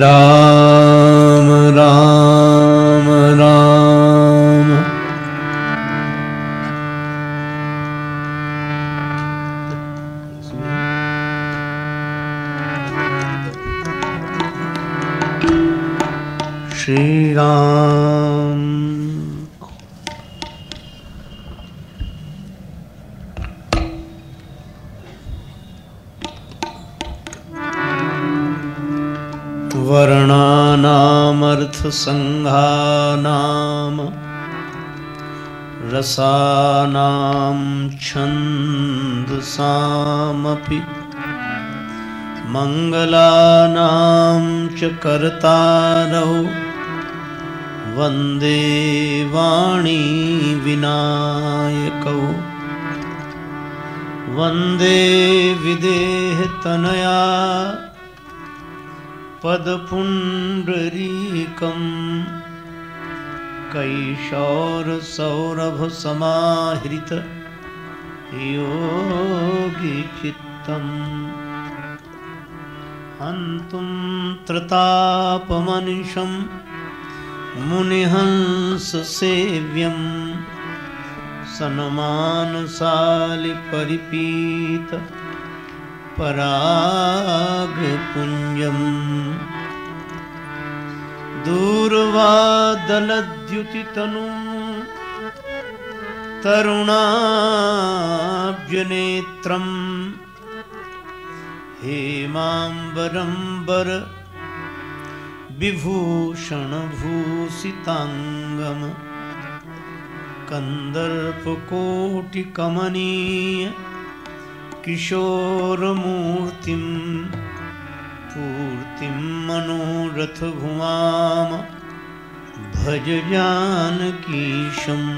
राम वर्णानामर्थसङ्घानाम् रसानां छन्दसामपि मङ्गलानां च कर्तारौ वंदे वाणी विनायकौ वंदे विदेहतनया पदपुण्डरीकम् कैशोरसौरभसमाहृत योगिचित्तम्। हन्तुं त्रतापमनिशं मुनिहंससेव्यं सन्मानसालिपरिपीत परागपुञ्जम् दूर्वादलद्युतितनु तरुणाब्जनेत्रम् हेमाम्बरम्बर विभूषणभूषिताङ्गम्। कन्दर्पकोटिकमनीय किशोरमूर्तिं पूर्तिं मनोरथभुवाम भज जानकीशम्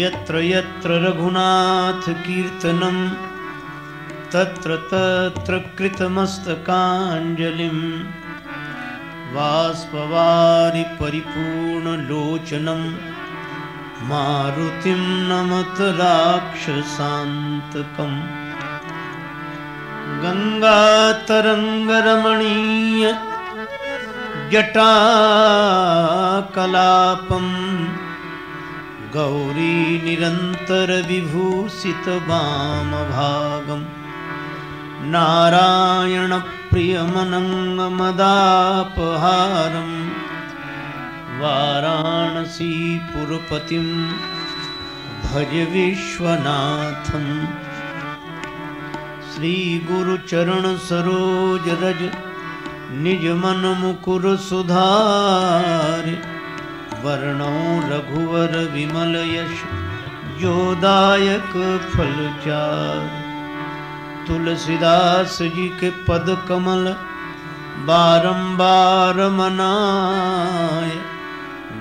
यत्र यत्र रघुनाथकीर्तनं तत्र तत्र कृतमस्तकाञ्जलिं वाष्पवारि मारुतिं नमत राक्षसान्तकम्। गङ्गातरङ्गरमणीय जटाकलापम्। गौरीनिरन्तरविभूषितवामभागम् नारायणप्रियमनङ्गमदापहारम्। वाराणसीपुरपतिं भज विश्वनाथम् श्रीगुरुचरणसरोजरज निजमनमुकुरसुधार वर्णौ रघुवर विमल यश जोदायक फलचार तुलसीदास जी के पद कमल बारंबार मनाय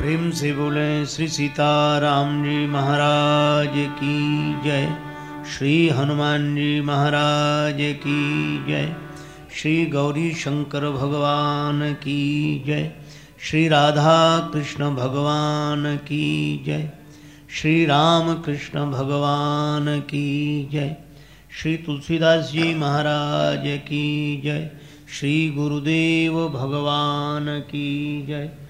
प्रेम से बोले श्री सीताराम जी महाराज की जय। श्री हनुमान जी महाराज की जय। श्री गौरी शंकर भगवान की जय। श्री राधा कृष्ण भगवान की जय। श्री राम कृष्ण भगवान की जय। श्री तुलसीदास जी महाराज की जय। श्री गुरुदेव भगवान की जय।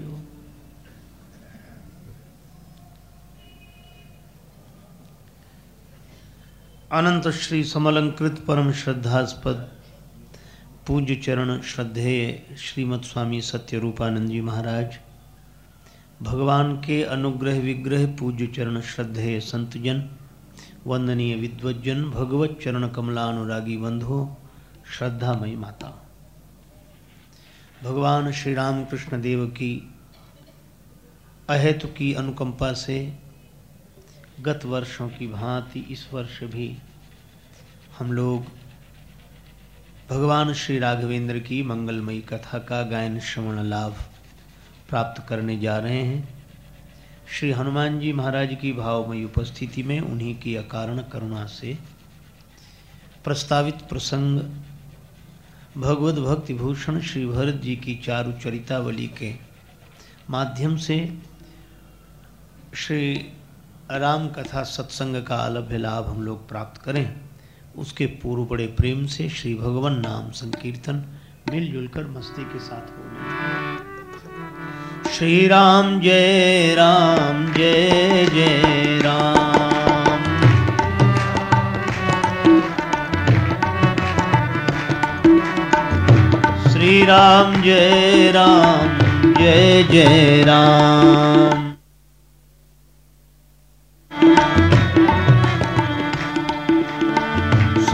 अनंत श्री समलंकृत परम श्रद्धास्पद पूज्य चरण श्रद्धेय श्रीमद स्वामी सत्य रूपानंद जी महाराज, भगवान के अनुग्रह विग्रह पूज्य चरण श्रद्धेय संतजन, वंदनीय विद्वजन भगवत चरण कमला अनुरागी बंधु, श्रद्धामयी माता। भगवान श्री राम कृष्ण देव की अहेतु की अनुकंपा से गत वर्षों की भांति इस वर्ष भी हम लोग भगवान श्री राघवेंद्र की मंगलमयी कथा का गायन श्रवण लाभ प्राप्त करने जा रहे हैं। श्री हनुमान जी महाराज की भावमयी उपस्थिति में उन्हीं की अकारण करुणा से प्रस्तावित प्रसंग भगवत भक्ति भूषण श्री भरत जी की चारु चरितावली के माध्यम से श्री राम कथा सत्संग का अलभ्य लाभ हम लोग प्राप्त करें। उसके पूर्व बड़े प्रेम से श्री भगवान नाम संकीर्तन मिलजुल कर मस्ती के साथ बोले श्री राम जय राम जय जय राम। श्री राम जय राम जय जय राम।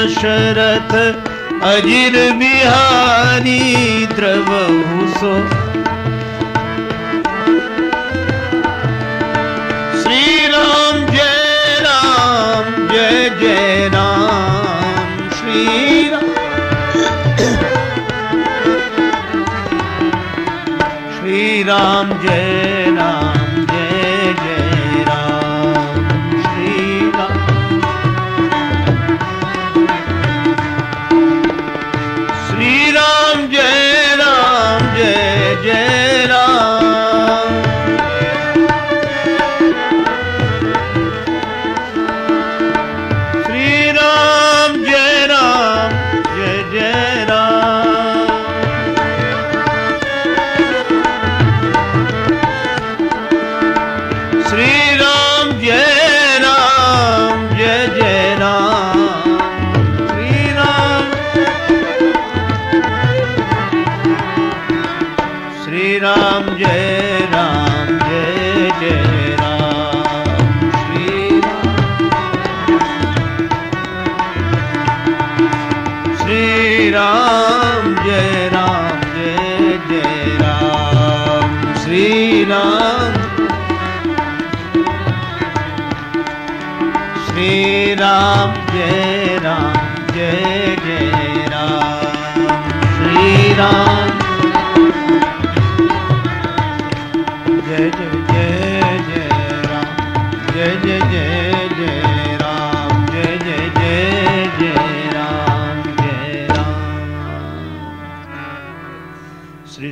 सुदशरथ अजिर बिहारी द्रवहु सो श्री राम जय राम, जय जय राम श्री राम श्री राम जय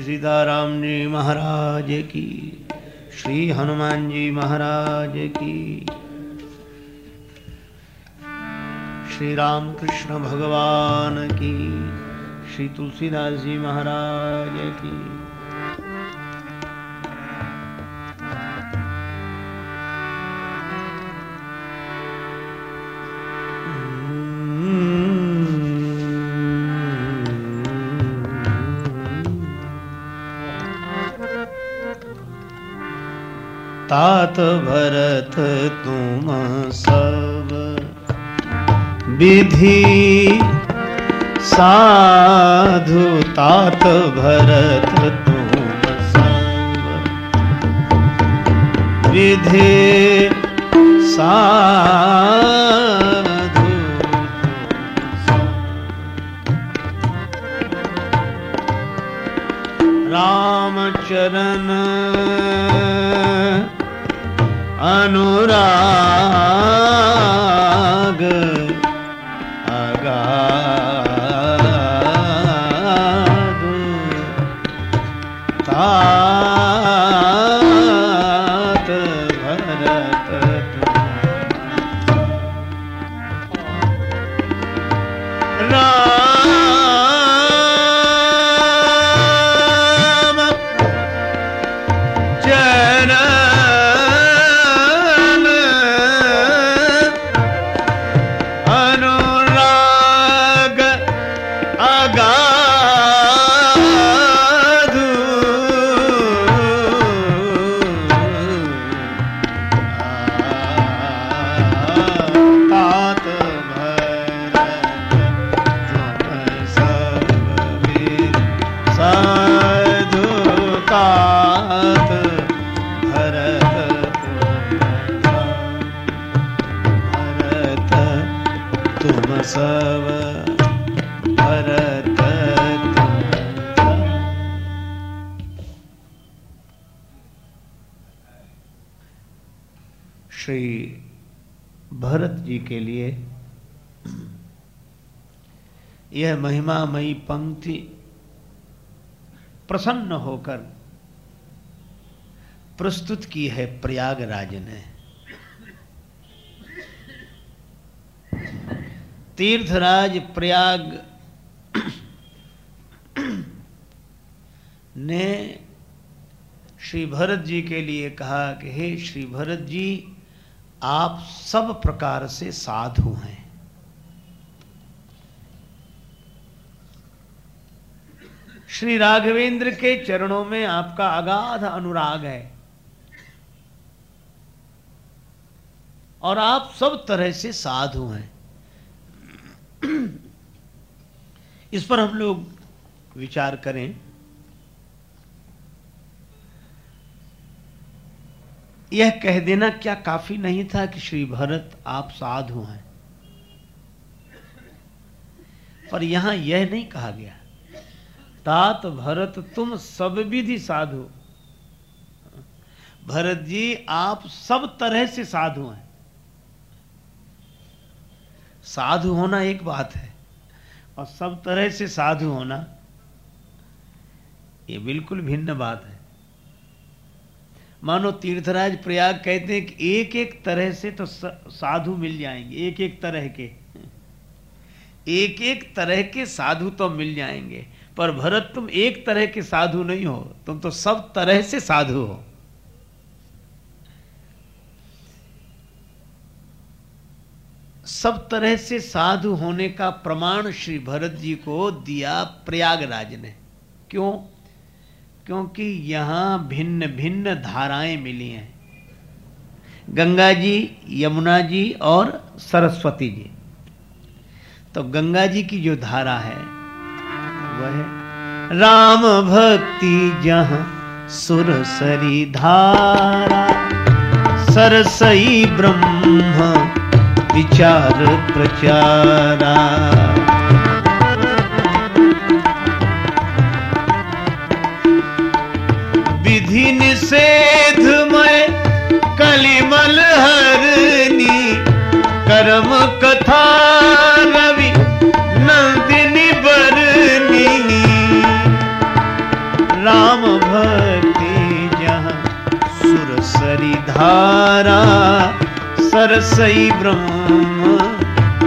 सीताराम जी महाराज की श्री हनुमान जी महाराज की। श्री राम कृष्ण भगवान की। श्री तुलसीदास जी महाराज की। तात भरत तुम सब विधि साधु तात भरत तुम संग विधि साधु रामचरण अनुराग के लिए। यह महिमामयी पंक्ति प्रसन्न होकर प्रस्तुत की है प्रयागराज ने। तीर्थराज प्रयाग ने श्री भरत जी के लिए कहा कि हे श्री भरत जी आप सब प्रकार से साधु हैं। श्री राघवेंद्र के चरणों में आपका अगाध अनुराग है। और आप सब तरह से साधु हैं। इस पर हम लोग विचार करें। यह कह देना क्या काफ़ी नहीं था कि श्री भरत आप साधु हैं? पर यहाँ यह नहीं कहा गया। तात भरत, तुम सब विधि साधु। भरत जी, आप सब तरह से साधु हैं। साधु होना एक बात है, और सब तरह से साधु होना ये बिल्कुल भिन्न बात है। मानो तीर्थराज प्रयाग कहते हैं कि एक एक तरह से तो साधु मिल जाएँगे, एक एक तरह के। एक एक तरह के साधु तो मिल जाएँगे, पर भरत तुम एक तरह के साधु नहीं हो, तुम तो सब तरह से साधु हो। सब तरह से साधु होने का प्रमाण श्री भरत जी को दिया प्रयागराज ने। क्यों? क्योंकि यहाँ भिन्न भिन्न धाराएँ मिली हैं। गंगा जी, यमुना जी और सरस्वती जी। तो गंगा जी की जो धारा है, वह है राम भक्ति जहाँ सुरसरी धारा, सरसई ब्रह्म विचार प्रचारा। विधि निषेध में कलिमल हरनी। कर्म कथा रवि नंदिनी बरनी। राम भक्ति जहाँ सुरसरी धारा, सरसई ब्रह्म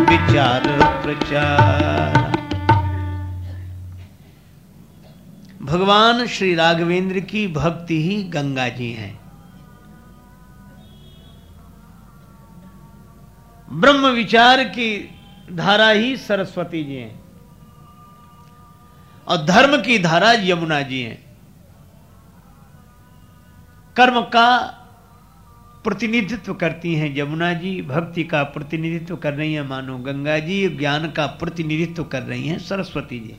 विचार प्रचार। भगवान श्री राघवेंद्र की भक्ति ही गंगा जी हैं। ब्रह्म विचार की धारा ही सरस्वती जी हैं और धर्म की धारा यमुना जी हैं। कर्म का प्रतिनिधित्व करती हैं यमुना जी, भक्ति का प्रतिनिधित्व कर रही हैं मानो गंगा जी, ज्ञान का प्रतिनिधित्व कर रही हैं सरस्वती जी।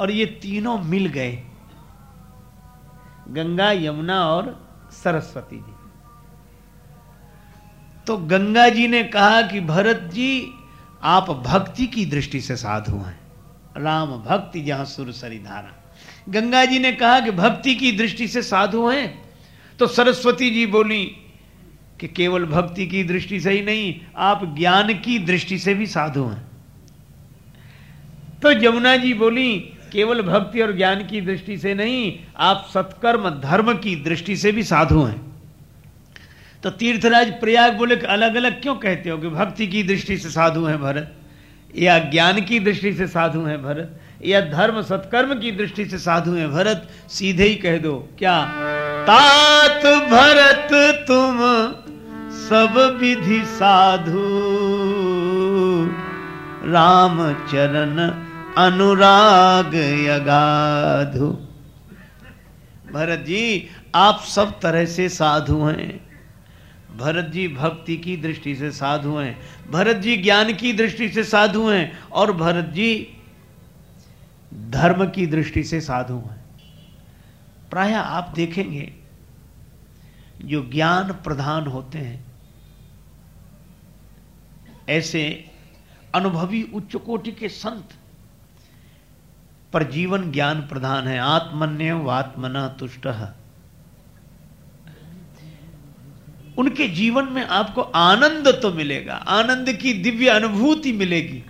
और ये तीनों मिल गए। गंगा, यमुना और सरस्वती जी। तो गंगा जी ने कहा कि भरत जी, आप भक्ति की दृष्टि से साधु हैं। राम भक्ति, जहाँ सुरसरी धारा। गंगा जी ने कहा कि भक्ति की दृष्टि से साधु हैं। तो सरस्वती जी बोली कि केवल भक्ति की दृष्टि से ही नहीं, आप ज्ञान की दृष्टि से भी साधु हैं। तो यमुना जी बोली केवल भक्ति और ज्ञान की दृष्टि से नहीं, आप सत्कर्म, धर्म की दृष्टि से भी साधु हैं। तो तीर्थराज प्रयाग बोले अलग अलग क्यों कहते हो कि भक्ति की दृष्टि से साधु हैं भरत? या ज्ञान की दृष्टि से साधु हैं भरत? या धर्म, सत्कर्म की दृष्टि से साधु हैं भरत? सीधे ही कह दो, क्या? तात भरत तुम सब विधि साधु। राम चरण अनुराग यगाधु। भरत जी, आप सब तरह से साधु हैं। भरत जी भक्ति की दृष्टि से साधु हैं। भरत जी ज्ञान की दृष्टि से साधु हैं। और भरत जी धर्म की दृष्टि से साधु हैं। प्राय आप देखेंगे, जो ज्ञान प्रधान होते हैं, ऐसे अनुभवी उच्च कोटि के संत पर जीवन ज्ञान प्रधान है। आत्मन्य आत्मना तुष्ट। उनके जीवन में आपको आनंद तो मिलेगा, आनंद की दिव्य अनुभूति मिलेगी,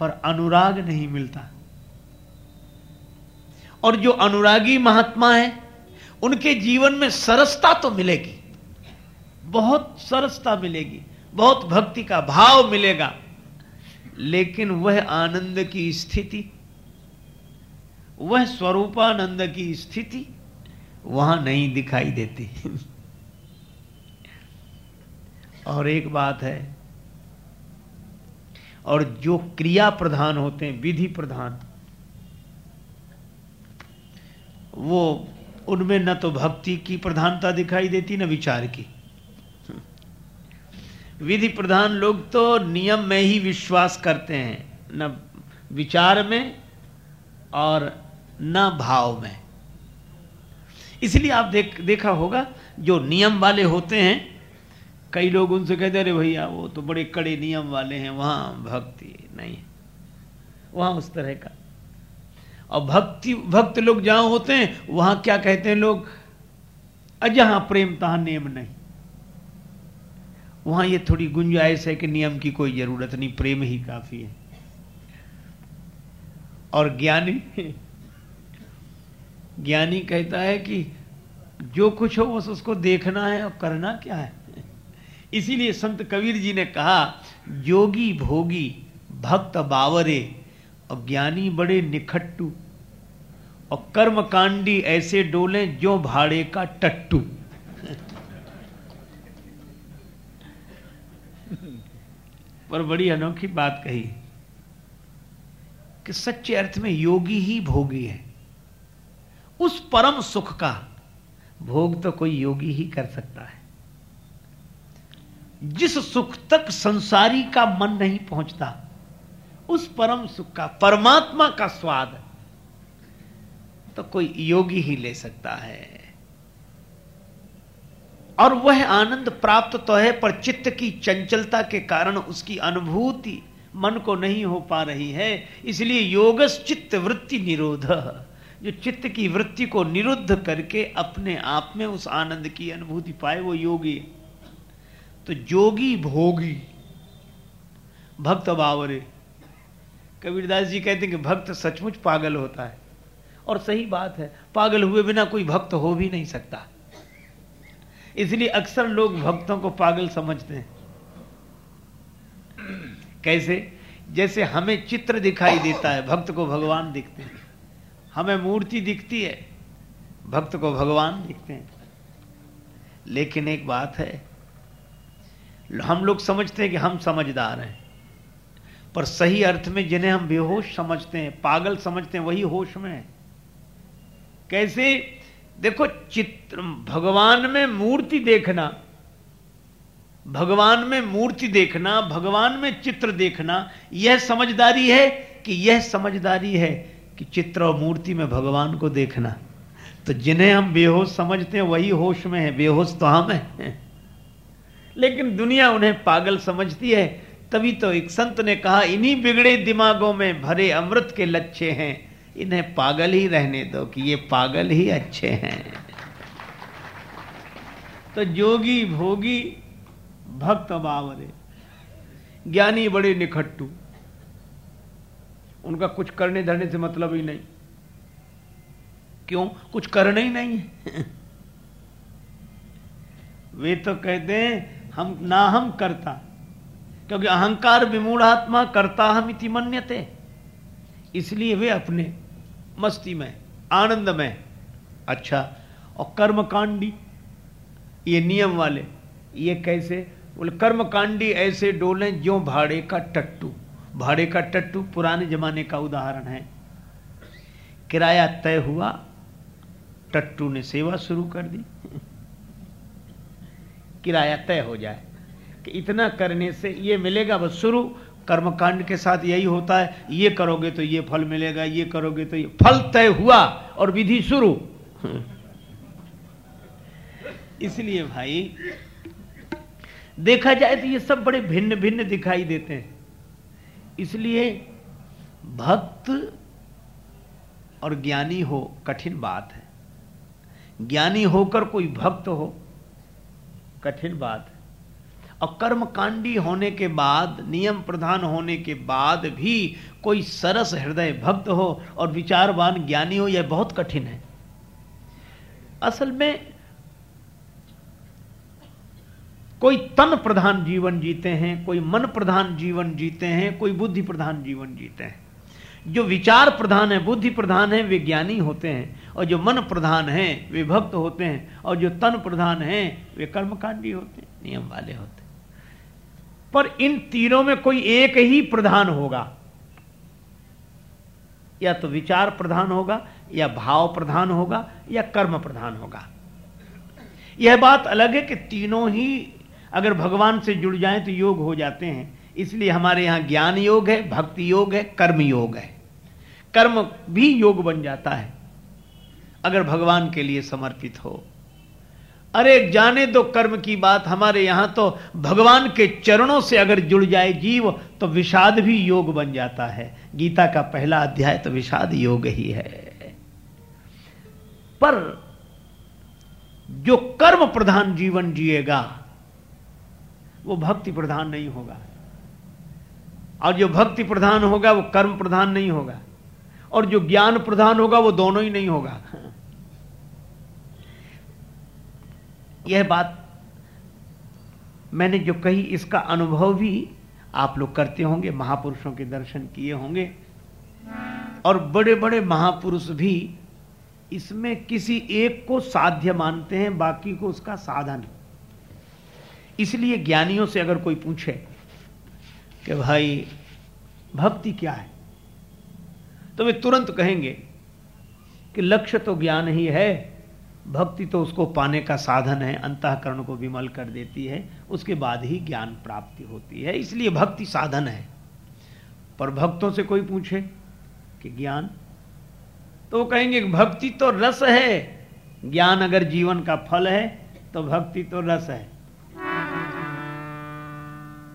पर अनुराग नहीं मिलता। और जो अनुरागी महात्मा है, उनके जीवन में सरसता तो मिलेगी, बहुत सरसता मिलेगी, बहुत भक्ति का भाव मिलेगा। लेकिन वह आनंद की स्थिति, वह स्वरूपानंद की स्थिति वहाँ नहीं दिखाई देती। और एक बात है, और जो क्रिया प्रधान होते हैं, विधि प्रधान, वो उनमें न तो भक्ति की प्रधानता दिखाई देती, न विचार की। विधि प्रधान लोग तो नियम में ही विश्वास करते हैं, न विचार में और न भाव में। इसलिए आप देख, देखा होगा, जो नियम वाले होते हैं, कई लोग उनसे कहते अरे भैया, वो तो बड़े कड़े नियम वाले हैं, वहाँ भक्ति नहीं है, वहाँ उस तरह का। और भक्ति, भक्त लोग जहाँ होते हैं, वहाँ क्या कहते हैं लोग? अजहां प्रेम तहा नियम नहीं। वहाँ ये थोड़ी गुंजाइश है कि नियम की कोई ज़रूरत नहीं, प्रेम ही काफ़ी है। और ज्ञानी ज्ञानी कहता है कि जो कुछ हो बस उसको देखना है और करना क्या है। इसीलिए संत कबीर जी ने कहा, जोगी भोगी, भक्त बावरे, और ज्ञानी बड़े निखट्टू, और कर्मकांडी ऐसे डोले जो भाड़े का टट्टू। पर बड़ी अनोखी बात कही कि सच्चे अर्थ में योगी ही भोगी है। उस परम सुख का भोग तो कोई योगी ही कर सकता है। जिस सुख तक संसारी का मन नहीं पहुँचता, उस परम सुख का, परमात्मा का स्वाद तो कोई योगी ही ले सकता है। और वह आनंद प्राप्त तो है, पर चित्त की चंचलता के कारण उसकी अनुभूति मन को नहीं हो पा रही है। इसलिए योगस चित्त वृत्ति निरोध। जो चित्त की वृत्ति को निरुद्ध करके अपने आप में उस आनंद की अनुभूति पाए, वो योगी तो जोगी भोगी, भक्त बावरे। कबीरदास जी कहते हैं कि भक्त सचमुच पागल होता है। और सही बात है, पागल हुए बिना कोई भक्त हो भी नहीं सकता। इसलिए अक्सर लोग भक्तों को पागल समझते हैं। कैसे? जैसे हमें चित्र दिखाई देता है, भक्त को भगवान दिखते हैं। हमें मूर्ति दिखती है, भक्त को भगवान दिखते हैं। लेकिन एक बात है, हम लोग समझते हैं कि हम समझदार हैं, पर सही अर्थ में जिन्हें हम बेहोश समझते हैं, पागल समझते हैं, वही होश में है। कैसे? देखो, चित्र, भगवान में मूर्ति देखना, भगवान में मूर्ति देखना, भगवान में चित्र देखना, यह समझदारी है कि यह समझदारी है कि चित्र और मूर्ति में भगवान को देखना। तो जिन्हें हम बेहोश समझते हैं, वही होश में है, बेहोश तो हम हैं। लेकिन दुनिया उन्हें पागल समझती है। तभी तो एक संत ने कहा, इन्हीं बिगड़े दिमागों में भरे अमृत के लच्छे हैं। इन्हें पागल ही रहने दो कि ये पागल ही अच्छे हैं। तो जोगी भोगी भक्त बावरे ज्ञानी बड़े निखट्टू। उनका कुछ करने धरने से मतलब ही नहीं। क्यों? कुछ करना ही नहीं है। वे तो कहते हैं, हम, ना हम करता। क्योंकि अहंकार विमूढ़ात्मा करता हम इति मन्यते। इसलिए वे अपने मस्ती में, आनंद में अच्छा और कर्मकांडी, ये नियम वाले, ये कैसे? बोले, कर्मकांडी ऐसे डोले जो भाड़े का टट्टू। भाड़े का टट्टू पुराने जमाने का उदाहरण है। किराया तय हुआ, टट्टू ने सेवा शुरू कर दी। किराया तय हो जाए कि इतना करने से ये मिलेगा, बस शुरू। कर्मकांड के साथ यही होता है, ये करोगे तो ये फल मिलेगा, ये करोगे तो ये फल तय हुआ और विधि शुरू। इसलिए भाई, देखा जाए तो ये सब बड़े भिन्न भिन्न दिखाई देते हैं। इसलिए भक्त और ज्ञानी हो कठिन बात है। ज्ञानी होकर कोई भक्त हो, कठिन बात और कर्मकांडी होने के बाद, नियम प्रधान होने के बाद भी कोई सरस हृदय भक्त हो और विचारवान ज्ञानी हो, यह बहुत कठिन है। असल में कोई तन प्रधान जीवन जीते हैं, कोई मन प्रधान जीवन जीते हैं, कोई बुद्धि प्रधान जीवन जीते हैं। जो विचार प्रधान है, बुद्धि प्रधान है, वे ज्ञानी होते हैं। और जो मन प्रधान है, वे भक्त होते हैं। और जो तन प्रधान है, वे कर्मकांडी होते हैं, नियम वाले होते हैं। पर इन तीनों में कोई एक ही प्रधान होगा। या तो विचार प्रधान होगा, या भाव प्रधान होगा, या कर्म प्रधान होगा। यह बात अलग है कि तीनों ही अगर भगवान से जुड़ जाएँ तो योग हो जाते हैं। इसलिए हमारे यहाँ ज्ञान योग है, भक्ति योग है, कर्म योग है। कर्म भी योग बन जाता है, अगर भगवान के लिए समर्पित हो। अरे जाने दो कर्म की बात, हमारे यहाँ तो भगवान के चरणों से अगर जुड़ जाए जीव तो विषाद भी योग बन जाता है। गीता का पहला अध्याय तो विषाद योग ही है। पर जो कर्म प्रधान जीवन जिएगा, वो भक्ति प्रधान नहीं होगा। और जो भक्ति प्रधान होगा, वो कर्म प्रधान नहीं होगा। और जो ज्ञान प्रधान होगा, वो दोनों ही नहीं होगा। यह बात मैंने जो कही, इसका अनुभव भी आप लोग करते होंगे, महापुरुषों के दर्शन किए होंगे। और बड़े बड़े महापुरुष भी इसमें किसी एक को साध्य मानते हैं, बाकी को उसका साधन। इसलिए ज्ञानियों से अगर कोई पूछे कि भाई, भक्ति क्या है? तो वे तुरंत कहेंगे कि लक्ष्य तो ज्ञान ही है। भक्ति तो उसको पाने का साधन है, अंतकरण को विमल कर देती है, उसके बाद ही ज्ञान प्राप्ति होती है। इसलिए भक्ति साधन है। पर भक्तों से कोई पूछे कि ज्ञान? तो वो कहेंगे, भक्ति तो रस है। ज्ञान अगर जीवन का फल है तो भक्ति तो रस है।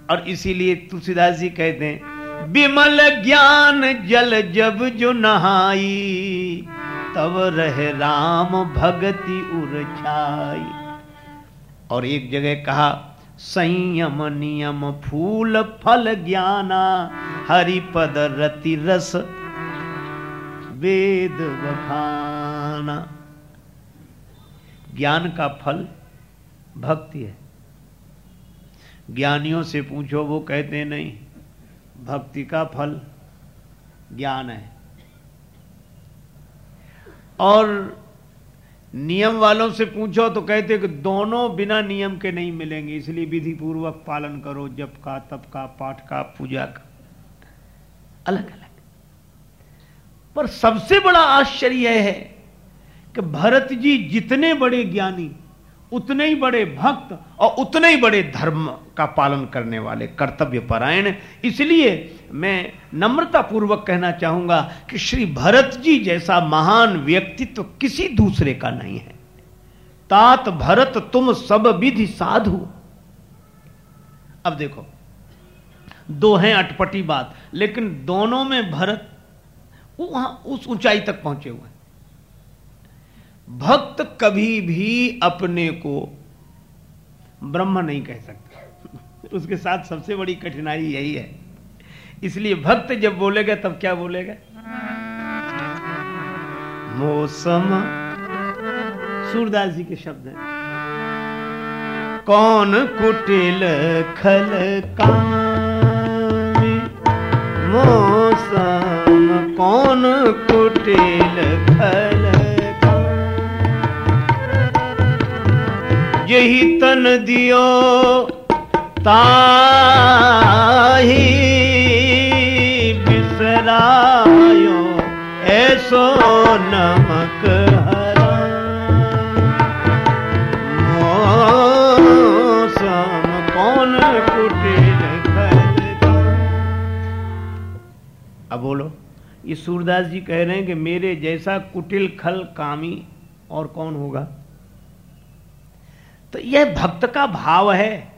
और इसीलिए तुलसीदास जी कहते हैं, विमल ज्ञान जल जब जो नहाई तब रहे राम भगति उर्छाई और एक जगह कहा, संयम नियम फूल फल ज्ञाना, हरिपद रति रस वेद बखाना। ज्ञान का फल भक्ति है। ज्ञानियों से पूछो, वो कहते नहीं, भक्ति का फल ज्ञान है। और नियम वालों से पूछो तो कहते कि दोनों बिना नियम के नहीं मिलेंगे, इसलिए विधि पूर्वक पालन करो, जप का, तप का, पाठ का, पूजा का। अलग अलग पर सबसे बड़ा आश्चर्य है कि भरत जी जितने बड़े ज्ञानी उतने ही बड़े भक्त और उतने ही बड़े धर्म का पालन करने वाले कर्तव्य परायण। इसलिए मैं नम्रता पूर्वक कहना चाहूँगा कि श्री भरत जी जैसा महान व्यक्तित्व तो किसी दूसरे का नहीं है। तात भरत, तुम सब विधि साधु। अब देखो, दो हैं अटपटी बात, लेकिन दोनों में भरत वहाँ उस ऊंचाई तक पहुँचे हुए भक्त कभी भी अपने को ब्रह्म नहीं कह सकता। उसके साथ सबसे बड़ी कठिनाई यही है। इसलिए भक्त जब बोलेगा, तब क्या बोलेगा? मौसम। सूरदास जी के शब्द हैं। कौन कुटिल खल मौसम। कौन कुटिल खल यही तन दियो ताही बिसरायो, ऐसो नमक अब बोलो, ये सूरदास जी कह रहे हैं कि मेरे जैसा कुटिल खल कामी और कौन होगा? तो यह भक्त का भाव है।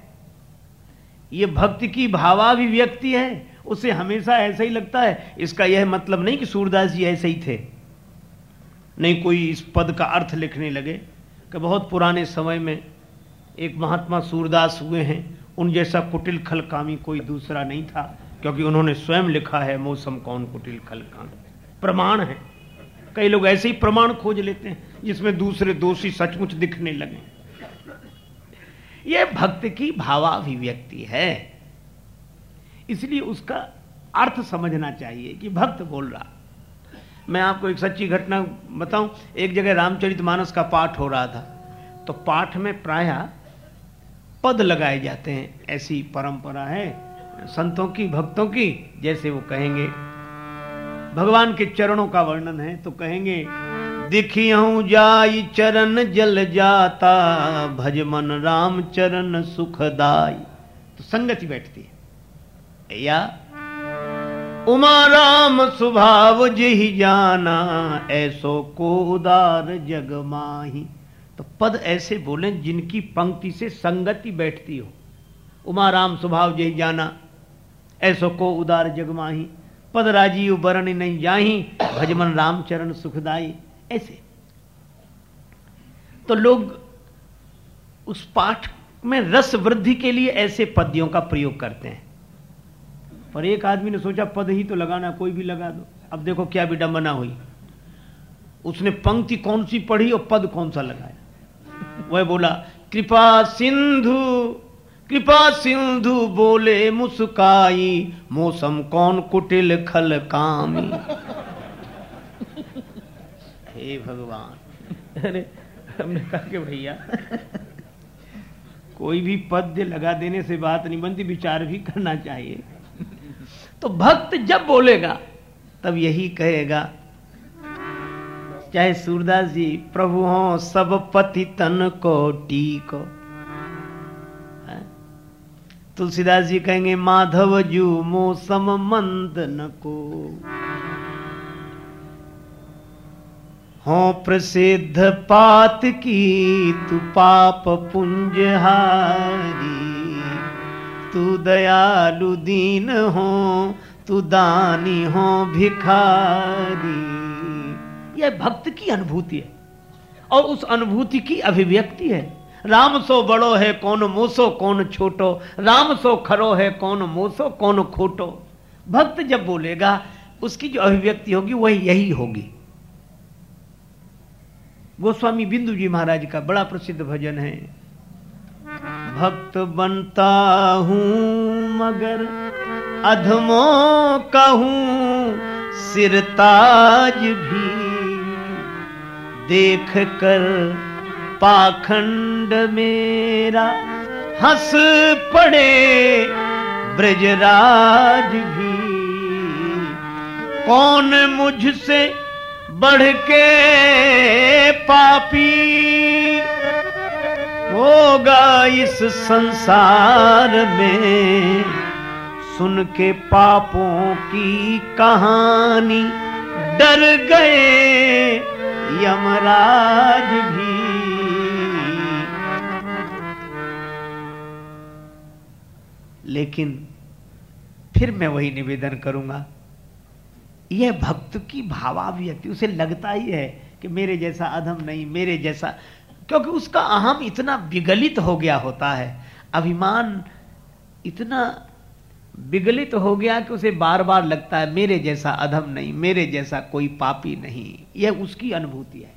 ये भक्त की भावाभिव्यक्ति है। उसे हमेशा ऐसा ही लगता है। इसका यह मतलब नहीं कि सूरदास जी ऐसे ही थे। नहीं कोई इस पद का अर्थ लिखने लगे कि बहुत पुराने समय में एक महात्मा सूरदास हुए हैं। उन जैसा कुटिल खल कामी कोई दूसरा नहीं था, क्योंकि उन्होंने स्वयं लिखा है, मौसम कौन कुटिल खल कामी प्रमाण है। कई लोग ऐसे ही प्रमाण खोज लेते हैं, जिसमें दूसरे दोषी सचमुच दिखने लगे। यह भक्त की भावाभिव्यक्ति है। इसलिए उसका अर्थ समझना चाहिए कि भक्त बोल रहा। मैं आपको एक सच्ची घटना बताऊँ। एक जगह रामचरित मानस का पाठ हो रहा था। तो पाठ में प्राय पद लगाए जाते हैं। ऐसी परंपरा है संतों की, भक्तों की, जैसे वो कहेंगे। भगवान के चरणों का वर्णन है तो कहेंगे दिखियऊ जाई चरण जल जाता भज मन राम चरण सुखदाई। तो संगति बैठती है। या, उमा राम स्वभाव जही जाना, ऐसो को उदार जग माही। तो पद ऐसे बोले जिनकी पंक्ति से संगति बैठती हो। उमा राम स्वभाव जही जाना, ऐसो को उदार जगमाही पद राजीव वरण नहीं जाही, भजमन रामचरण सुखदाई। ऐसे। तो लोग उस पाठ में रस वृद्धि के लिए ऐसे पद्यों का प्रयोग करते हैं। पर एक आदमी ने सोचा, पद ही तो लगाना, कोई भी लगा दो। अब देखो क्या विडंबना हुई। उसने पंक्ति कौन सी पढ़ी और पद कौन सा लगाया? वह बोला, कृपा सिंधु कृपा सिंधु बोले मुस्काई, मौसम कौन कुटिल खल कामी। हे भगवान। अरे, हमने कहा कि भैया, कोई भी पद्य लगा देने से बात नहीं बनती, विचार भी करना चाहिए। तो भक्त जब बोलेगा, तब यही कहेगा, चाहे सूरदास जी प्रभु हो, सब पति तन को टीको। तुलसीदास जी कहेंगे, माधव जू, मौसम मंदन को। हो प्रसिद्ध पात की तू पाप पुंज हारी तू दयालु दीन हो, तू दानी हो भिखारी। यह भक्त की अनुभूति है और उस अनुभूति की अभिव्यक्ति है। राम सो बड़ो है, कौन मोसो, कौन छोटो। राम सो खरो है, कौन मोसो, कौन खोटो। भक्त जब बोलेगा, उसकी जो अभिव्यक्ति होगी, वह यही होगी। गोस्वामी बिंदु जी महाराज का बड़ा प्रसिद्ध भजन है। भक्त बनता हूँ, मगर अधमो कहूँ सिरताज भी देख कर पाखंड मेरा हंस पड़े, ब्रजराज भी। कौन मुझसे बढ़ के पापी होगा इस संसार में। सुन के पापों की कहानी। डर गए यमराज भी। लेकिन फिर मैं वही निवेदन करूँगा यह भक्त की भावाभिव्यक्ति, उसे लगता ही है कि मेरे जैसा अधम नहीं, मेरे जैसा। क्योंकि उसका अहम इतना विगलित हो गया होता है। अभिमान इतना विगलित हो गया कि उसे बार बार लगता है, मेरे जैसा अधम नहीं, मेरे जैसा कोई पापी नहीं। यह उसकी अनुभूति है।